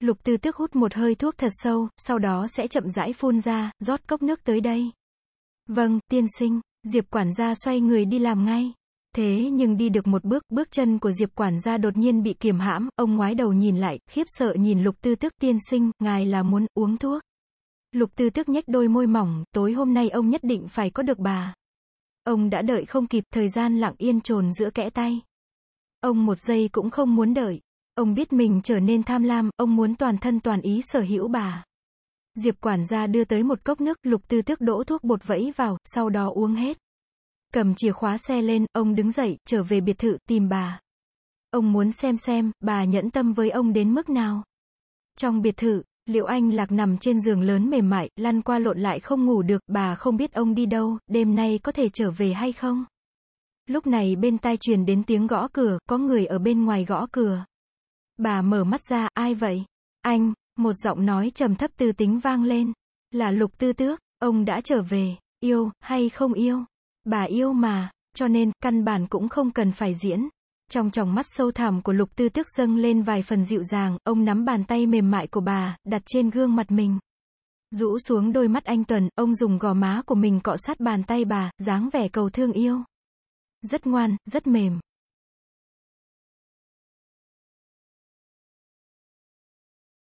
Lục tư tước hút một hơi thuốc thật sâu, sau đó sẽ chậm rãi phun ra, rót cốc nước tới đây. Vâng, tiên sinh, Diệp quản gia xoay người đi làm ngay. Thế nhưng đi được một bước, bước chân của Diệp quản gia đột nhiên bị kiềm hãm, ông ngoái đầu nhìn lại, khiếp sợ nhìn lục tư tước tiên sinh, ngài là muốn uống thuốc. Lục tư tước nhếch đôi môi mỏng, tối hôm nay ông nhất định phải có được bà. Ông đã đợi không kịp, thời gian lặng yên trồn giữa kẽ tay. Ông một giây cũng không muốn đợi. Ông biết mình trở nên tham lam, ông muốn toàn thân toàn ý sở hữu bà. Diệp quản gia đưa tới một cốc nước, lục tư tước đỗ thuốc bột vẫy vào, sau đó uống hết. Cầm chìa khóa xe lên, ông đứng dậy, trở về biệt thự, tìm bà. Ông muốn xem xem, bà nhẫn tâm với ông đến mức nào. Trong biệt thự, Liệu Anh Lạc nằm trên giường lớn mềm mại, lăn qua lộn lại không ngủ được, bà không biết ông đi đâu, đêm nay có thể trở về hay không? Lúc này bên tai truyền đến tiếng gõ cửa, có người ở bên ngoài gõ cửa. Bà mở mắt ra, ai vậy? Anh, một giọng nói trầm thấp tư tính vang lên. Là lục tư tước, ông đã trở về, yêu, hay không yêu? Bà yêu mà, cho nên, căn bản cũng không cần phải diễn. Trong tròng mắt sâu thẳm của lục tư tước dâng lên vài phần dịu dàng, ông nắm bàn tay mềm mại của bà, đặt trên gương mặt mình. Rũ xuống đôi mắt anh Tuần, ông dùng gò má của mình cọ sát bàn tay bà, dáng vẻ cầu thương yêu. Rất ngoan, rất mềm.